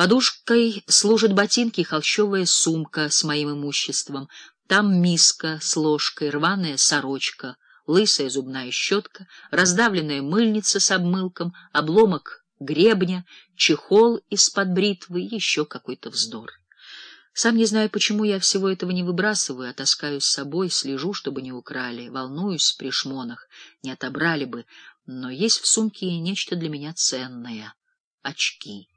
Подушкой служат ботинки и холщовая сумка с моим имуществом. Там миска с ложкой, рваная сорочка, лысая зубная щетка, раздавленная мыльница с обмылком, обломок гребня, чехол из-под бритвы и еще какой-то вздор. Сам не знаю, почему я всего этого не выбрасываю, а таскаю с собой, слежу, чтобы не украли, волнуюсь при шмонах, не отобрали бы, но есть в сумке нечто для меня ценное — очки.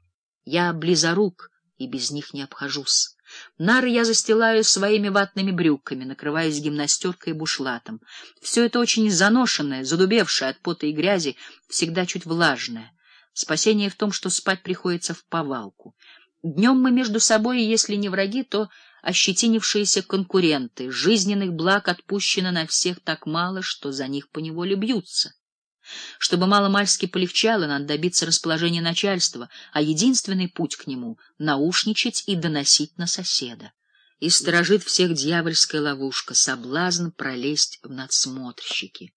Я близорук и без них не обхожусь. Нары я застилаю своими ватными брюками, накрываясь гимнастеркой и бушлатом. Все это очень заношенное, задубевшее от пота и грязи, всегда чуть влажное. Спасение в том, что спать приходится в повалку. Днем мы между собой, если не враги, то ощетинившиеся конкуренты. Жизненных благ отпущено на всех так мало, что за них поневоле бьются. Чтобы мало-мальски полегчало, надо добиться расположения начальства, а единственный путь к нему — наушничать и доносить на соседа. И сторожит всех дьявольская ловушка — соблазн пролезть в надсмотрщики.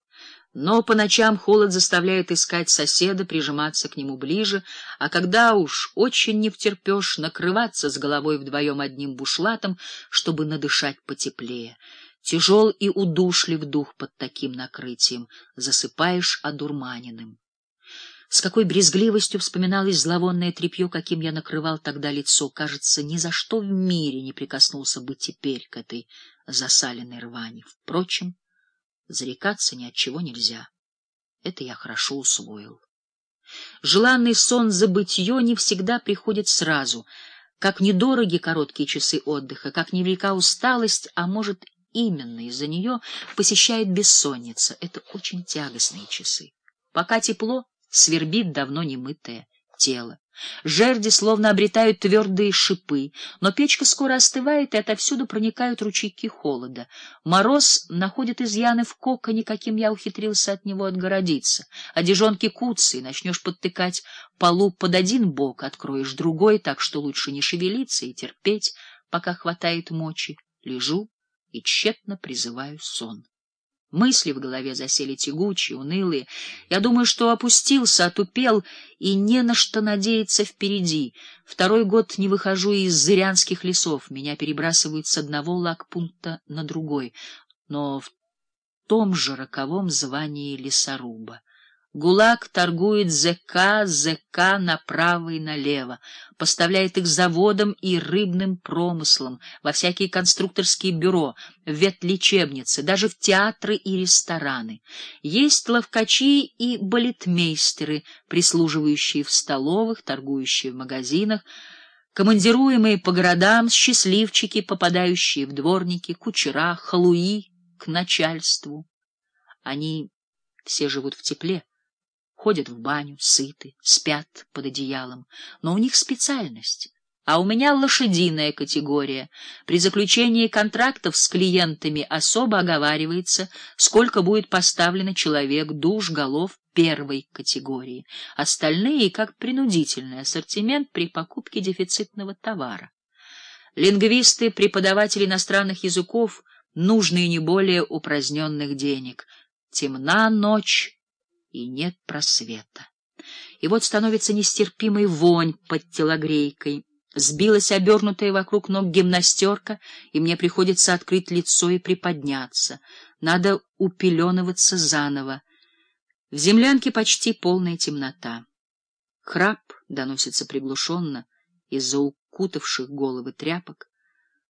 Но по ночам холод заставляет искать соседа, прижиматься к нему ближе, а когда уж очень не втерпешь, накрываться с головой вдвоем одним бушлатом, чтобы надышать потеплее. Тяжел и удушлив дух под таким накрытием, засыпаешь одурманенным. С какой брезгливостью вспоминалось зловонное тряпье, каким я накрывал тогда лицо. Кажется, ни за что в мире не прикоснулся бы теперь к этой засаленной рвани. Впрочем, зарекаться ни от чего нельзя. Это я хорошо усвоил. Желанный сон забытье не всегда приходит сразу. Как недороги короткие часы отдыха, как невелика усталость, а может именно из-за нее посещает бессонница. Это очень тягостные часы. Пока тепло, свербит давно немытое тело. Жерди словно обретают твердые шипы, но печка скоро остывает, и отовсюду проникают ручейки холода. Мороз находит изъяны в коконе, каким я ухитрился от него отгородиться. Одежонки куцы, начнешь подтыкать полу под один бок, откроешь другой, так что лучше не шевелиться и терпеть, пока хватает мочи. Лежу и тщетно призываю сон. Мысли в голове засели тягучие, унылые. Я думаю, что опустился, отупел и не на что надеяться впереди. Второй год не выхожу из зырянских лесов, меня перебрасывают с одного лагпункта на другой, но в том же роковом звании лесоруба. ГУЛАГ торгует ЗК, ЗК направо и налево, поставляет их заводам и рыбным промыслам, во всякие конструкторские бюро, в ветлечебницы, даже в театры и рестораны. Есть ловкачи и балетмейстеры, прислуживающие в столовых, торгующие в магазинах, командируемые по городам, счастливчики, попадающие в дворники, кучера, халуи к начальству. Они все живут в тепле ходят в баню, сыты, спят под одеялом, но у них специальность. А у меня лошадиная категория. При заключении контрактов с клиентами особо оговаривается, сколько будет поставлено человек, душ, голов первой категории. Остальные как принудительный ассортимент при покупке дефицитного товара. Лингвисты, преподаватели иностранных языков, нужные не более упраздненных денег. Темна ночь и нет просвета. И вот становится нестерпимой вонь под телогрейкой. Сбилась обернутая вокруг ног гимнастерка, и мне приходится открыть лицо и приподняться. Надо упеленываться заново. В землянке почти полная темнота. Храп доносится приглушенно из-за укутавших головы тряпок.